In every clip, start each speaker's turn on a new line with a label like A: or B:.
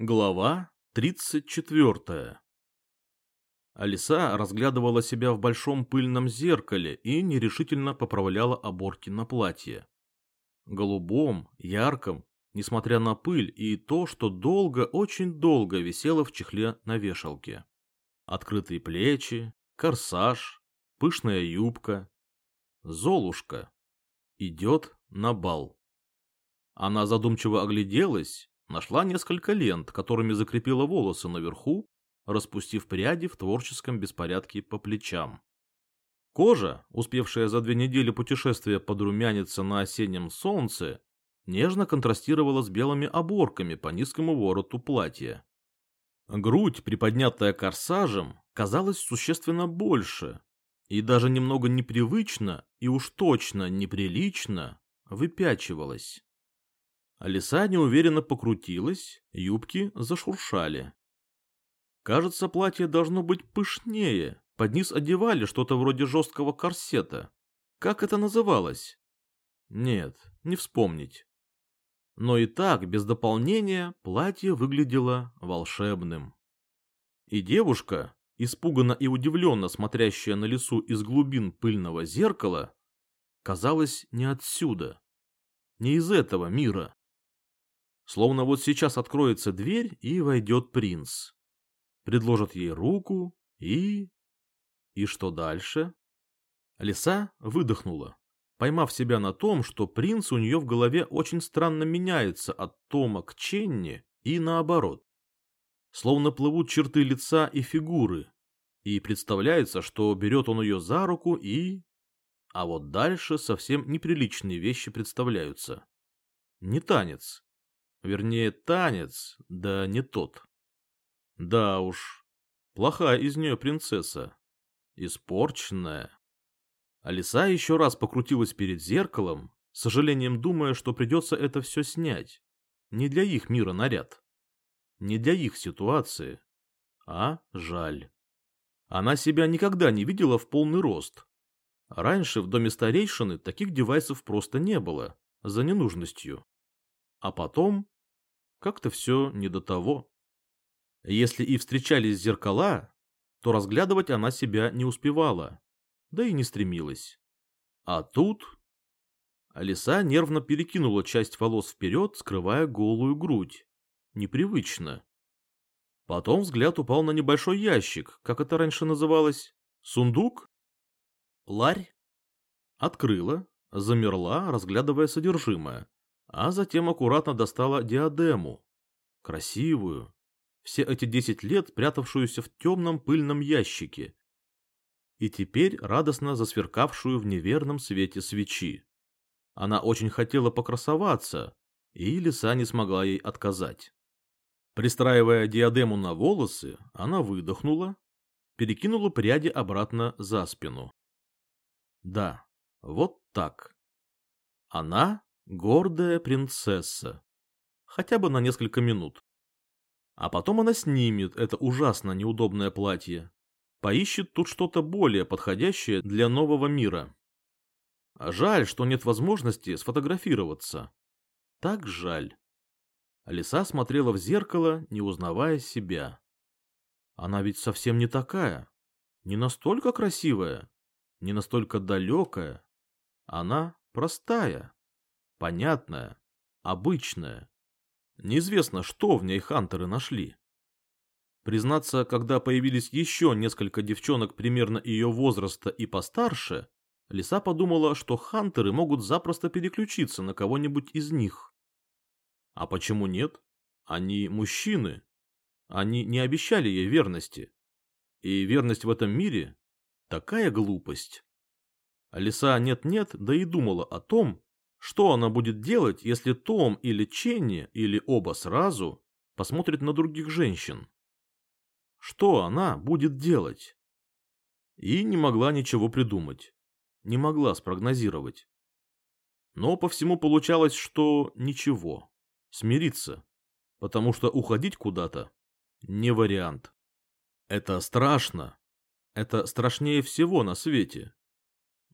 A: Глава 34 Алиса разглядывала себя в большом пыльном зеркале и нерешительно поправляла оборки на платье. Голубом, ярком, несмотря на пыль и то, что долго, очень долго висело в чехле на вешалке. Открытые плечи, корсаж, пышная юбка. Золушка. Идет на бал. Она задумчиво огляделась Нашла несколько лент, которыми закрепила волосы наверху, распустив пряди в творческом беспорядке по плечам. Кожа, успевшая за две недели путешествия подрумяниться на осеннем солнце, нежно контрастировала с белыми оборками по низкому вороту платья. Грудь, приподнятая корсажем, казалась существенно больше, и даже немного непривычно и уж точно неприлично выпячивалась. Лиса неуверенно покрутилась, юбки зашуршали. Кажется, платье должно быть пышнее. Под низ одевали что-то вроде жесткого корсета. Как это называлось? Нет, не вспомнить. Но и так, без дополнения, платье выглядело волшебным. И девушка, испуганно и удивленно смотрящая на лесу из глубин пыльного зеркала, казалась не отсюда, не из этого мира. Словно вот сейчас откроется дверь и войдет принц. Предложат ей руку и... И что дальше? Лиса выдохнула, поймав себя на том, что принц у нее в голове очень странно меняется от Тома к Ченни и наоборот. Словно плывут черты лица и фигуры, и представляется, что берет он ее за руку и... А вот дальше совсем неприличные вещи представляются. Не танец, Вернее, танец, да не тот. Да уж, плохая из нее принцесса. Испорченная. Алиса еще раз покрутилась перед зеркалом, с сожалением думая, что придется это все снять. Не для их мира наряд. Не для их ситуации. А жаль. Она себя никогда не видела в полный рост. Раньше в доме старейшины таких девайсов просто не было, за ненужностью. А потом как-то все не до того. Если и встречались зеркала, то разглядывать она себя не успевала, да и не стремилась. А тут... Алиса нервно перекинула часть волос вперед, скрывая голую грудь. Непривычно. Потом взгляд упал на небольшой ящик, как это раньше называлось. Сундук? Ларь? Открыла, замерла, разглядывая содержимое а затем аккуратно достала диадему. Красивую. Все эти десять лет прятавшуюся в темном пыльном ящике. И теперь радостно засверкавшую в неверном свете свечи. Она очень хотела покрасоваться, и лиса не смогла ей отказать. Пристраивая диадему на волосы, она выдохнула, перекинула пряди обратно за спину. Да, вот так. Она Гордая принцесса. Хотя бы на несколько минут. А потом она снимет это ужасно неудобное платье. Поищет тут что-то более подходящее для нового мира. Жаль, что нет возможности сфотографироваться. Так жаль. Лиса смотрела в зеркало, не узнавая себя. Она ведь совсем не такая. Не настолько красивая. Не настолько далекая. Она простая понятная, обычная. Неизвестно, что в ней хантеры нашли. Признаться, когда появились еще несколько девчонок примерно ее возраста и постарше, Лиса подумала, что хантеры могут запросто переключиться на кого-нибудь из них. А почему нет? Они мужчины. Они не обещали ей верности. И верность в этом мире – такая глупость. Лиса нет-нет, да и думала о том, что она будет делать, если Том или Ченни, или оба сразу, посмотрит на других женщин? Что она будет делать? И не могла ничего придумать. Не могла спрогнозировать. Но по всему получалось, что ничего. Смириться. Потому что уходить куда-то не вариант. Это страшно. Это страшнее всего на свете.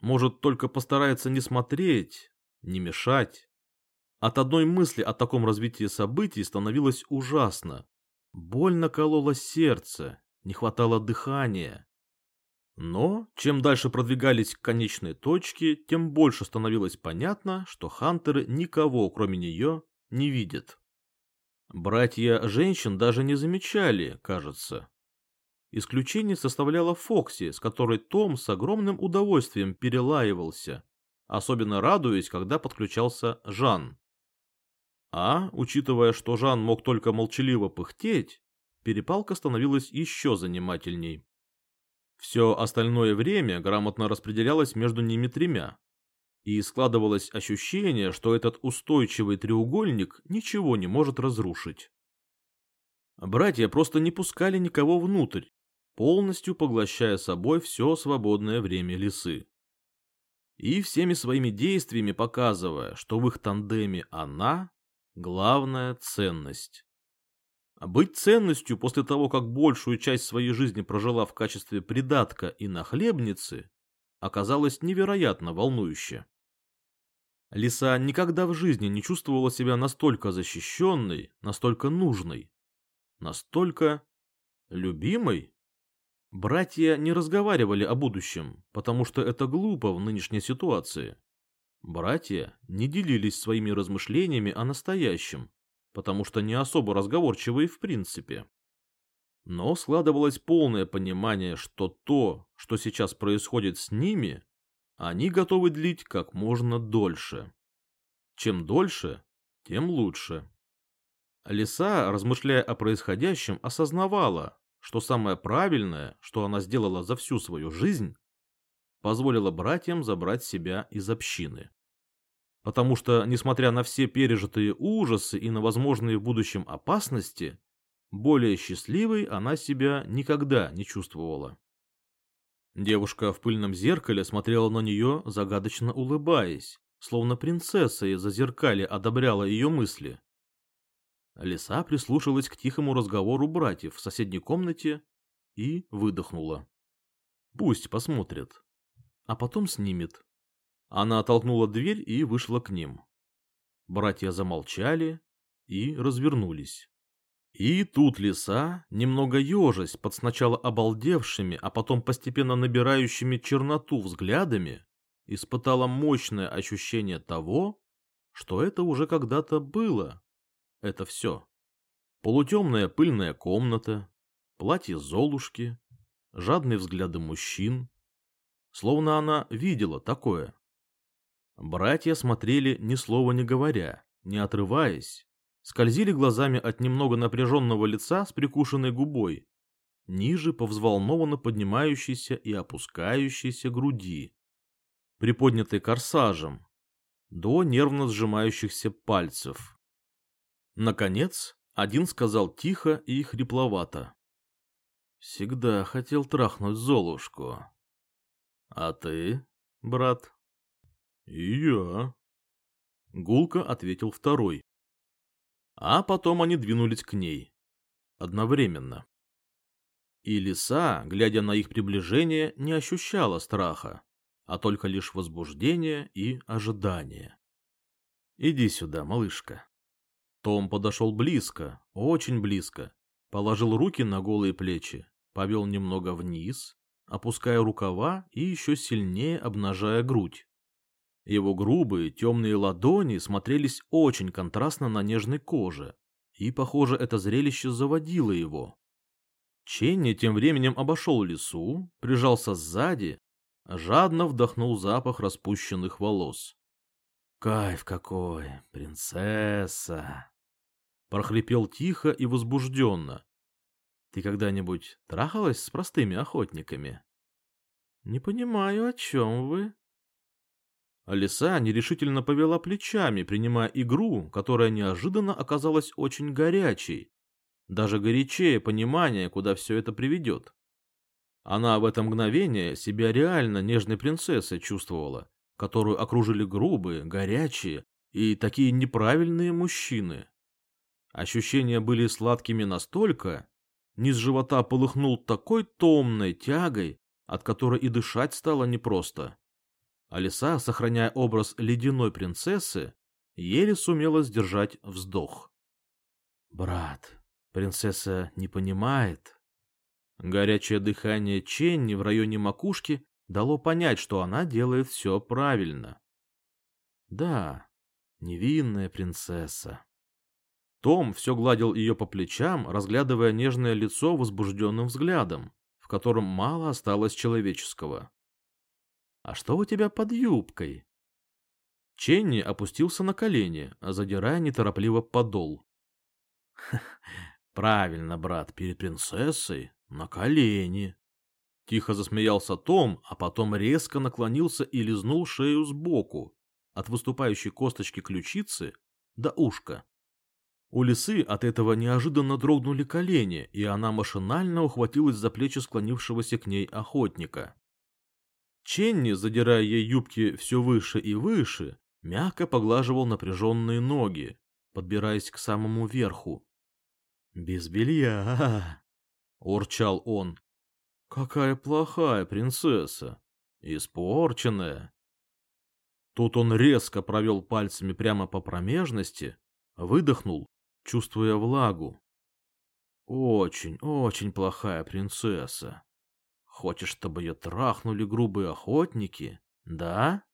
A: Может, только постарается не смотреть, не мешать. От одной мысли о таком развитии событий становилось ужасно. Больно кололо сердце, не хватало дыхания. Но чем дальше продвигались к конечной точке, тем больше становилось понятно, что хантеры никого, кроме нее, не видят. Братья женщин даже не замечали, кажется. Исключение составляла Фокси, с которой Том с огромным удовольствием перелаивался, особенно радуясь, когда подключался Жан. А, учитывая, что Жан мог только молчаливо пыхтеть, перепалка становилась еще занимательней. Все остальное время грамотно распределялось между ними тремя. И складывалось ощущение, что этот устойчивый треугольник ничего не может разрушить. Братья просто не пускали никого внутрь, полностью поглощая собой все свободное время лисы. И всеми своими действиями показывая, что в их тандеме она – главная ценность. А быть ценностью после того, как большую часть своей жизни прожила в качестве придатка и нахлебницы, оказалось невероятно волнующе. Лиса никогда в жизни не чувствовала себя настолько защищенной, настолько нужной, настолько любимой. Братья не разговаривали о будущем, потому что это глупо в нынешней ситуации. Братья не делились своими размышлениями о настоящем, потому что не особо разговорчивые в принципе. Но складывалось полное понимание, что то, что сейчас происходит с ними, они готовы длить как можно дольше. Чем дольше, тем лучше. Лиса, размышляя о происходящем, осознавала, что самое правильное, что она сделала за всю свою жизнь, позволила братьям забрать себя из общины. Потому что, несмотря на все пережитые ужасы и на возможные в будущем опасности, более счастливой она себя никогда не чувствовала. Девушка в пыльном зеркале смотрела на нее, загадочно улыбаясь, словно принцесса из-за зеркали одобряла ее мысли. Лиса прислушалась к тихому разговору братьев в соседней комнате и выдохнула. Пусть посмотрят, а потом снимет. Она оттолкнула дверь и вышла к ним. Братья замолчали и развернулись. И тут лиса, немного ежась под сначала обалдевшими, а потом постепенно набирающими черноту взглядами, испытала мощное ощущение того, что это уже когда-то было. Это все. Полутемная пыльная комната, платье Золушки, жадные взгляды мужчин. Словно она видела такое. Братья смотрели ни слова не говоря, не отрываясь, скользили глазами от немного напряженного лица с прикушенной губой, ниже по взволнованно поднимающейся и опускающейся груди, приподнятой корсажем, до нервно сжимающихся пальцев. Наконец, один сказал тихо и хрипловато. «Всегда хотел трахнуть Золушку. А ты, брат?» «И я», — гулко ответил второй. А потом они двинулись к ней. Одновременно. И лиса, глядя на их приближение, не ощущала страха, а только лишь возбуждение и ожидание. «Иди сюда, малышка». Том подошел близко, очень близко, положил руки на голые плечи, повел немного вниз, опуская рукава и еще сильнее обнажая грудь. Его грубые темные ладони смотрелись очень контрастно на нежной коже, и, похоже, это зрелище заводило его. Ченни тем временем обошел лесу, прижался сзади, жадно вдохнул запах распущенных волос. «Кайф какой, принцесса!» Прохрипел тихо и возбужденно. «Ты когда-нибудь трахалась с простыми охотниками?» «Не понимаю, о чем вы?» Алиса нерешительно повела плечами, принимая игру, которая неожиданно оказалась очень горячей. Даже горячее понимание, куда все это приведет. Она в это мгновение себя реально нежной принцессой чувствовала, которую окружили грубые, горячие и такие неправильные мужчины. Ощущения были сладкими настолько, низ живота полыхнул такой томной тягой, от которой и дышать стало непросто. Алиса, сохраняя образ ледяной принцессы, еле сумела сдержать вздох. «Брат, принцесса не понимает». Горячее дыхание Ченни в районе макушки дало понять, что она делает все правильно. Да, невинная принцесса. Том все гладил ее по плечам, разглядывая нежное лицо возбужденным взглядом, в котором мало осталось человеческого. «А что у тебя под юбкой?» Ченни опустился на колени, задирая неторопливо подол. «Правильно, брат, перед принцессой на колени!» Тихо засмеялся Том, а потом резко наклонился и лизнул шею сбоку, от выступающей косточки ключицы до ушка. У лисы от этого неожиданно дрогнули колени, и она машинально ухватилась за плечи склонившегося к ней охотника. Ченни, задирая ей юбки все выше и выше, мягко поглаживал напряженные ноги, подбираясь к самому верху. «Без белья!» — урчал он. «Какая плохая принцесса! Испорченная!» Тут он резко провел пальцами прямо по промежности, выдохнул, чувствуя влагу. «Очень, очень плохая принцесса. Хочешь, чтобы ее трахнули грубые охотники, да?»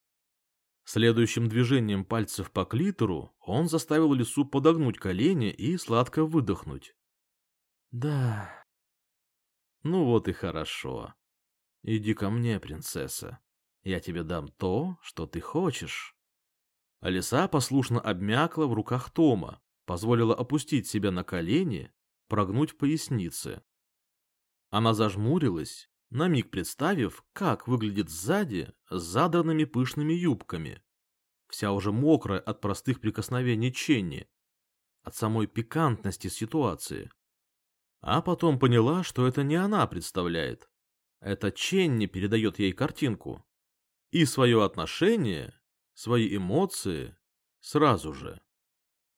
A: Следующим движением пальцев по клитору он заставил лису подогнуть колени и сладко выдохнуть. «Да...» «Ну вот и хорошо. Иди ко мне, принцесса. Я тебе дам то, что ты хочешь». Алиса послушно обмякла в руках Тома, позволила опустить себя на колени, прогнуть поясницы. Она зажмурилась, на миг представив, как выглядит сзади с задранными пышными юбками. Вся уже мокрая от простых прикосновений Ченни, от самой пикантности ситуации. А потом поняла, что это не она представляет. Это Ченни передает ей картинку. И свое отношение, свои эмоции сразу же.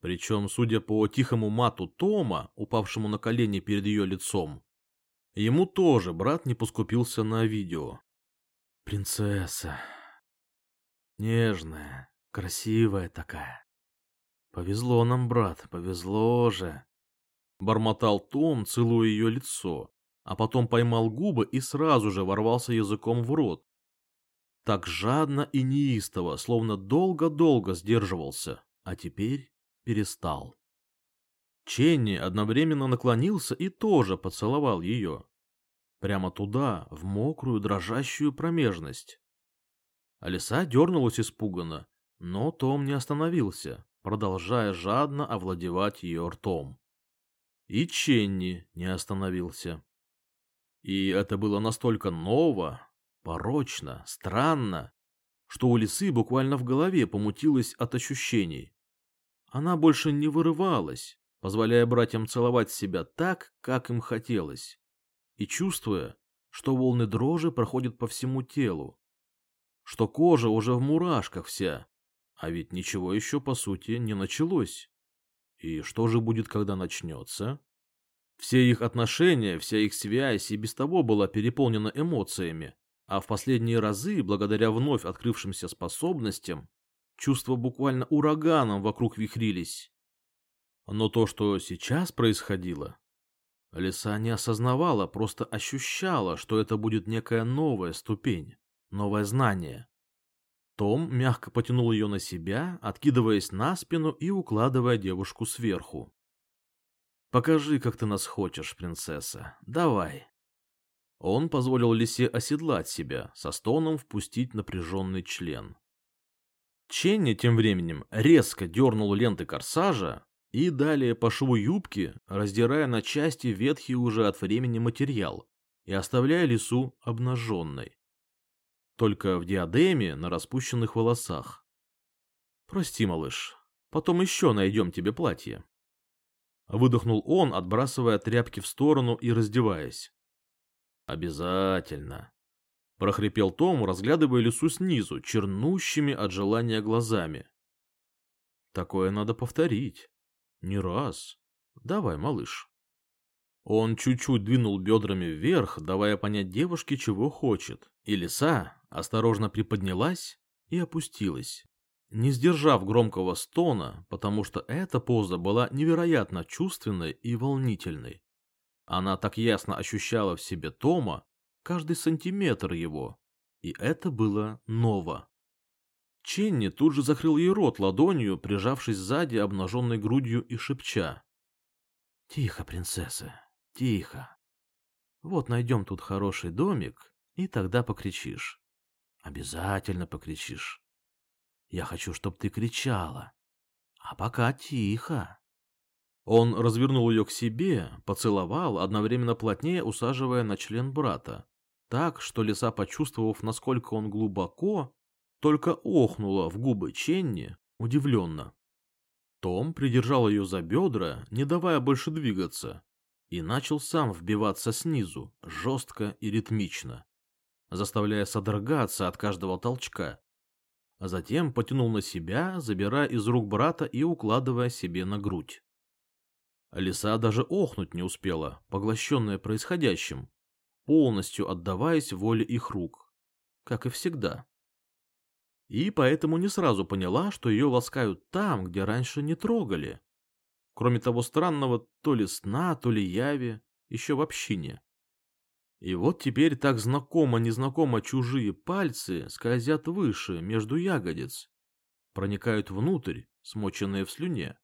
A: Причем, судя по тихому мату Тома, упавшему на колени перед ее лицом, Ему тоже брат не поскупился на видео. Принцесса. Нежная, красивая такая. Повезло нам, брат, повезло же. Бормотал Том, целуя ее лицо, а потом поймал губы и сразу же ворвался языком в рот. Так жадно и неистово, словно долго-долго сдерживался, а теперь перестал. Ченни одновременно наклонился и тоже поцеловал ее. Прямо туда, в мокрую, дрожащую промежность. Алиса дернулась испуганно, но Том не остановился, продолжая жадно овладевать ее ртом. И Ченни не остановился. И это было настолько ново, порочно, странно, что у лисы буквально в голове помутилось от ощущений. Она больше не вырывалась, позволяя братьям целовать себя так, как им хотелось, и чувствуя, что волны дрожи проходят по всему телу, что кожа уже в мурашках вся, а ведь ничего еще, по сути, не началось. И что же будет, когда начнется? Все их отношения, вся их связь и без того была переполнена эмоциями, а в последние разы, благодаря вновь открывшимся способностям, чувства буквально ураганом вокруг вихрились. Но то, что сейчас происходило, Лиса не осознавала, просто ощущала, что это будет некая новая ступень, новое знание. Том мягко потянул ее на себя, откидываясь на спину и укладывая девушку сверху. «Покажи, как ты нас хочешь, принцесса. Давай». Он позволил лисе оседлать себя, со стоном впустить напряженный член. Ченни тем временем резко дернул ленты корсажа, и далее по шву юбки, раздирая на части ветхий уже от времени материал и оставляя лису обнаженной. Только в диадеме на распущенных волосах. «Прости, малыш, потом еще найдем тебе платье». Выдохнул он, отбрасывая тряпки в сторону и раздеваясь. «Обязательно», — прохрипел Том, разглядывая лису снизу, чернущими от желания глазами. «Такое надо повторить». Не раз. Давай, малыш. Он чуть-чуть двинул бедрами вверх, давая понять девушке, чего хочет, и лиса осторожно приподнялась и опустилась, не сдержав громкого стона, потому что эта поза была невероятно чувственной и волнительной. Она так ясно ощущала в себе Тома, каждый сантиметр его, и это было ново. Ченни тут же закрыл ей рот ладонью, прижавшись сзади обнаженной грудью и шепча. — Тихо, принцесса, тихо. Вот найдем тут хороший домик, и тогда покричишь. Обязательно покричишь. Я хочу, чтобы ты кричала. А пока тихо. Он развернул ее к себе, поцеловал, одновременно плотнее усаживая на член брата. Так, что лиса, почувствовав, насколько он глубоко, только охнула в губы Ченни, удивленно. Том придержал ее за бедра, не давая больше двигаться, и начал сам вбиваться снизу, жестко и ритмично, заставляя содрогаться от каждого толчка, а затем потянул на себя, забирая из рук брата и укладывая себе на грудь. Лиса даже охнуть не успела, поглощенная происходящим, полностью отдаваясь воле их рук, как и всегда. И поэтому не сразу поняла, что ее ласкают там, где раньше не трогали. Кроме того странного то ли сна, то ли яви, еще в общине. И вот теперь так знакомо-незнакомо чужие пальцы скользят выше, между ягодиц, проникают внутрь, смоченные в слюне.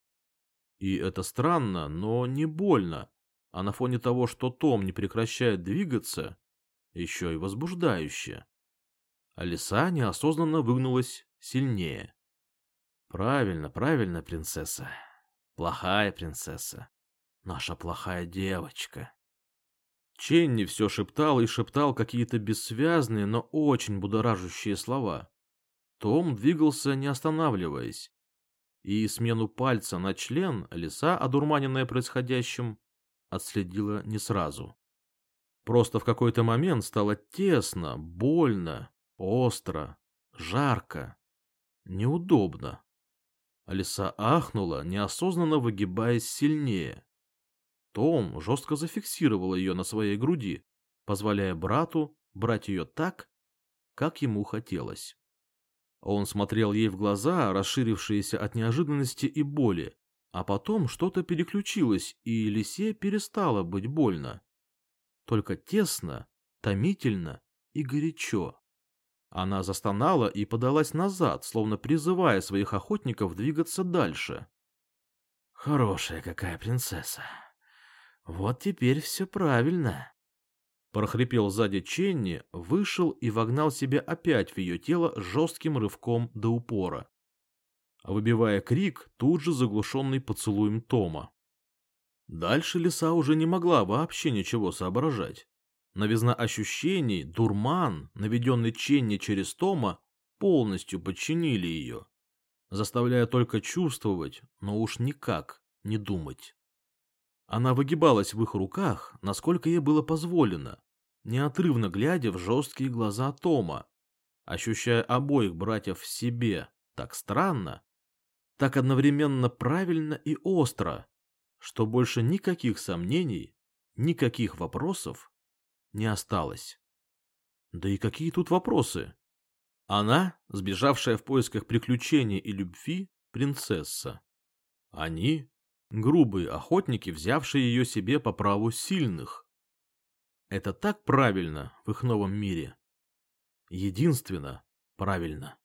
A: И это странно, но не больно, а на фоне того, что Том не прекращает двигаться, еще и возбуждающе. Алиса неосознанно выгнулась сильнее. Правильно, правильно, принцесса. Плохая принцесса. Наша плохая девочка. Ченни все шептал и шептал какие-то бессвязные, но очень будоражащие слова. Том двигался, не останавливаясь. И смену пальца на член лиса, одурманенная происходящим, отследила не сразу. Просто в какой-то момент стало тесно, больно, остро, жарко, неудобно. Лиса ахнула, неосознанно выгибаясь сильнее. Том жестко зафиксировал ее на своей груди, позволяя брату брать ее так, как ему хотелось. Он смотрел ей в глаза, расширившиеся от неожиданности и боли, а потом что-то переключилось, и лисе перестало быть больно. Только тесно, томительно и горячо. Она застонала и подалась назад, словно призывая своих охотников двигаться дальше. «Хорошая какая принцесса!» Вот теперь все правильно. Прохрипел сзади Ченни, вышел и вогнал себя опять в ее тело жестким рывком до упора. Выбивая крик, тут же заглушенный поцелуем Тома. Дальше лиса уже не могла вообще ничего соображать. Новизна ощущений, дурман, наведенный Ченни через Тома, полностью подчинили ее, заставляя только чувствовать, но уж никак не думать. Она выгибалась в их руках, насколько ей было позволено, неотрывно глядя в жесткие глаза Тома, ощущая обоих братьев в себе так странно, так одновременно правильно и остро, что больше никаких сомнений, никаких вопросов не осталось. Да и какие тут вопросы? Она, сбежавшая в поисках приключений и любви, принцесса. Они, грубые охотники, взявшие ее себе по праву сильных. Это так правильно в их новом мире. Единственно правильно.